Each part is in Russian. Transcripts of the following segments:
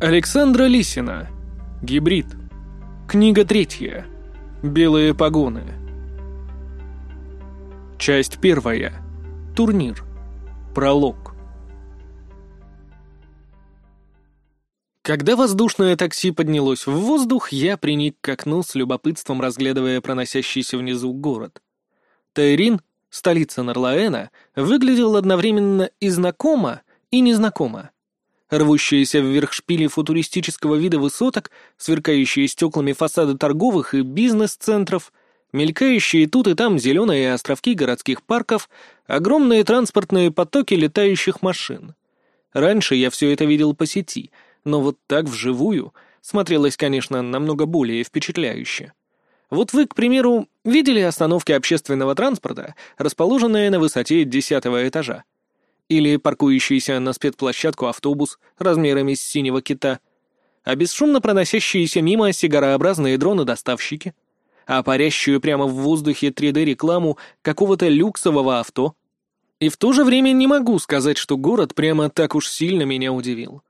Александра Лисина. Гибрид. Книга третья. Белые погоны. Часть первая. Турнир. Пролог. Когда воздушное такси поднялось в воздух, я приник к окну с любопытством, разглядывая проносящийся внизу город. Тайрин, столица Нарлаэна, выглядел одновременно и знакомо, и незнакомо. Рвущиеся вверх шпили футуристического вида высоток, сверкающие стеклами фасады торговых и бизнес-центров, мелькающие тут и там зеленые островки городских парков, огромные транспортные потоки летающих машин. Раньше я все это видел по сети, но вот так вживую смотрелось, конечно, намного более впечатляюще. Вот вы, к примеру, видели остановки общественного транспорта, расположенные на высоте десятого этажа? Или паркующийся на спецплощадку автобус размерами с синего кита? А бесшумно проносящиеся мимо сигарообразные дроны-доставщики? А парящую прямо в воздухе 3D-рекламу какого-то люксового авто? И в то же время не могу сказать, что город прямо так уж сильно меня удивил.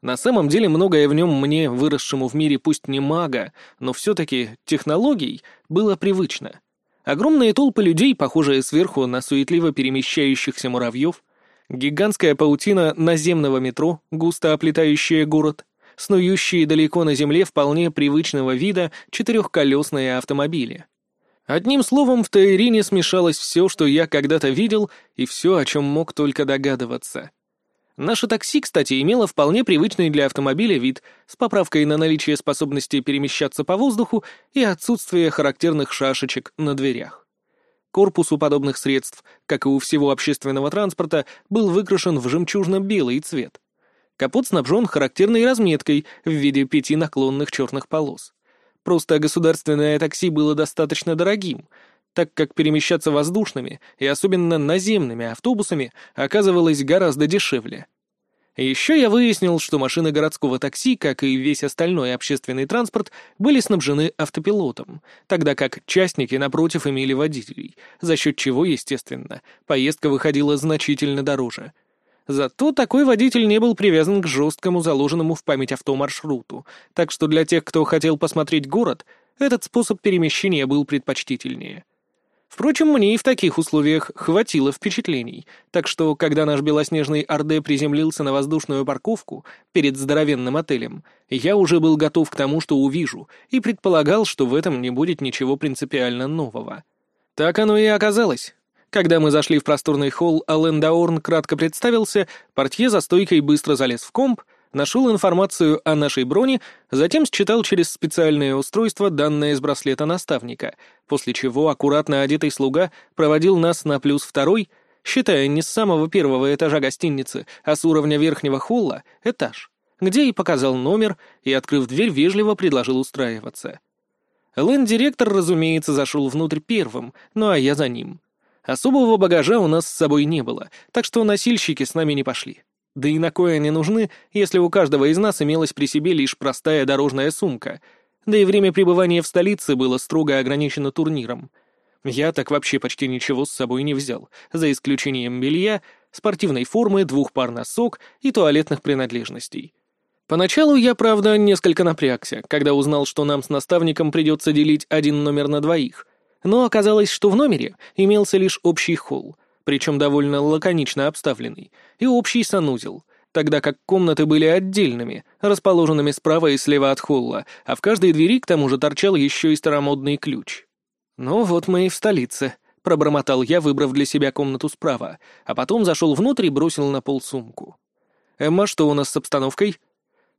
На самом деле многое в нем мне, выросшему в мире пусть не мага, но все-таки технологий, было привычно. Огромные толпы людей, похожие сверху на суетливо перемещающихся муравьев, гигантская паутина наземного метро, густо оплетающая город, снующие далеко на земле вполне привычного вида четырехколесные автомобили. Одним словом, в Таирине смешалось все, что я когда-то видел, и все, о чем мог только догадываться — Наше такси, кстати, имело вполне привычный для автомобиля вид, с поправкой на наличие способности перемещаться по воздуху и отсутствие характерных шашечек на дверях. Корпус у подобных средств, как и у всего общественного транспорта, был выкрашен в жемчужно-белый цвет. Капот снабжен характерной разметкой в виде пяти наклонных черных полос. Просто государственное такси было достаточно дорогим, так как перемещаться воздушными и особенно наземными автобусами оказывалось гораздо дешевле. Еще я выяснил, что машины городского такси, как и весь остальной общественный транспорт, были снабжены автопилотом, тогда как частники, напротив, имели водителей, за счет чего, естественно, поездка выходила значительно дороже. Зато такой водитель не был привязан к жесткому заложенному в память авто маршруту, так что для тех, кто хотел посмотреть город, этот способ перемещения был предпочтительнее. Впрочем, мне и в таких условиях хватило впечатлений, так что, когда наш белоснежный Орде приземлился на воздушную парковку перед здоровенным отелем, я уже был готов к тому, что увижу, и предполагал, что в этом не будет ничего принципиально нового. Так оно и оказалось. Когда мы зашли в просторный холл, Ален Даорн кратко представился, портье за стойкой быстро залез в комп, нашел информацию о нашей броне, затем считал через специальное устройство данные из браслета наставника, после чего аккуратно одетый слуга проводил нас на плюс второй, считая не с самого первого этажа гостиницы, а с уровня верхнего холла, этаж, где и показал номер и, открыв дверь, вежливо предложил устраиваться. Лэнд-директор, разумеется, зашел внутрь первым, ну а я за ним. Особого багажа у нас с собой не было, так что носильщики с нами не пошли. Да и на кое они нужны, если у каждого из нас имелась при себе лишь простая дорожная сумка, да и время пребывания в столице было строго ограничено турниром. Я так вообще почти ничего с собой не взял, за исключением белья, спортивной формы, двух пар носок и туалетных принадлежностей. Поначалу я, правда, несколько напрягся, когда узнал, что нам с наставником придется делить один номер на двоих, но оказалось, что в номере имелся лишь общий холл, причем довольно лаконично обставленный, и общий санузел, тогда как комнаты были отдельными, расположенными справа и слева от холла, а в каждой двери к тому же торчал еще и старомодный ключ. «Ну вот мы и в столице», — пробормотал я, выбрав для себя комнату справа, а потом зашел внутрь и бросил на пол сумку. «Эмма, что у нас с обстановкой?»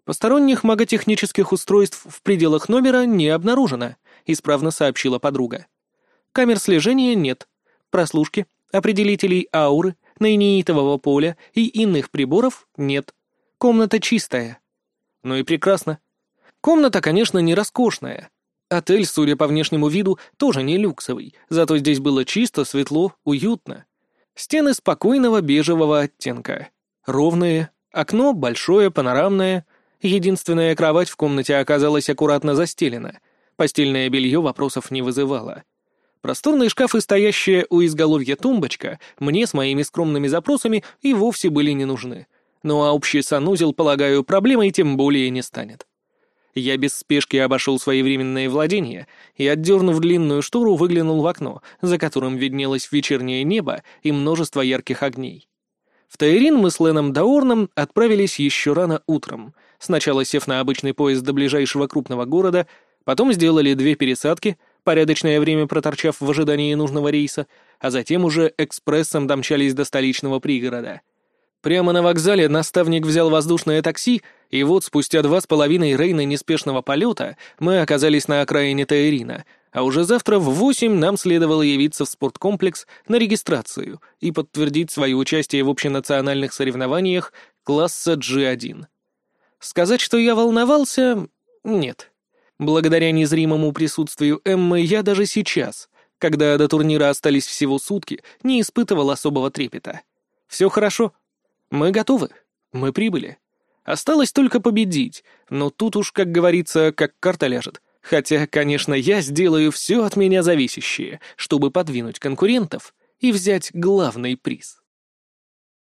«Посторонних маготехнических устройств в пределах номера не обнаружено», — исправно сообщила подруга. «Камер слежения нет. Прослушки, Определителей ауры, нейнитового поля и иных приборов нет. Комната чистая. Ну и прекрасно. Комната, конечно, не роскошная. Отель, судя по внешнему виду, тоже не люксовый, зато здесь было чисто, светло, уютно. Стены спокойного бежевого оттенка. Ровные, окно большое, панорамное. Единственная кровать в комнате оказалась аккуратно застелена. Постельное белье вопросов не вызывало. Просторные шкафы, стоящая у изголовья тумбочка, мне с моими скромными запросами и вовсе были не нужны. Ну а общий санузел, полагаю, проблемой тем более не станет. Я без спешки обошел свои временные владения и, отдернув длинную штору, выглянул в окно, за которым виднелось вечернее небо и множество ярких огней. В Тайрин мы с Леном Даорном отправились еще рано утром, сначала сев на обычный поезд до ближайшего крупного города, потом сделали две пересадки, порядочное время проторчав в ожидании нужного рейса, а затем уже экспрессом домчались до столичного пригорода — Прямо на вокзале наставник взял воздушное такси, и вот спустя два с половиной рейна неспешного полета мы оказались на окраине Таирина, а уже завтра в восемь нам следовало явиться в спорткомплекс на регистрацию и подтвердить свое участие в общенациональных соревнованиях класса G1. Сказать, что я волновался, нет. Благодаря незримому присутствию Эммы я даже сейчас, когда до турнира остались всего сутки, не испытывал особого трепета. Все хорошо. Мы готовы. Мы прибыли. Осталось только победить, но тут уж, как говорится, как карта ляжет. Хотя, конечно, я сделаю все от меня зависящее, чтобы подвинуть конкурентов и взять главный приз.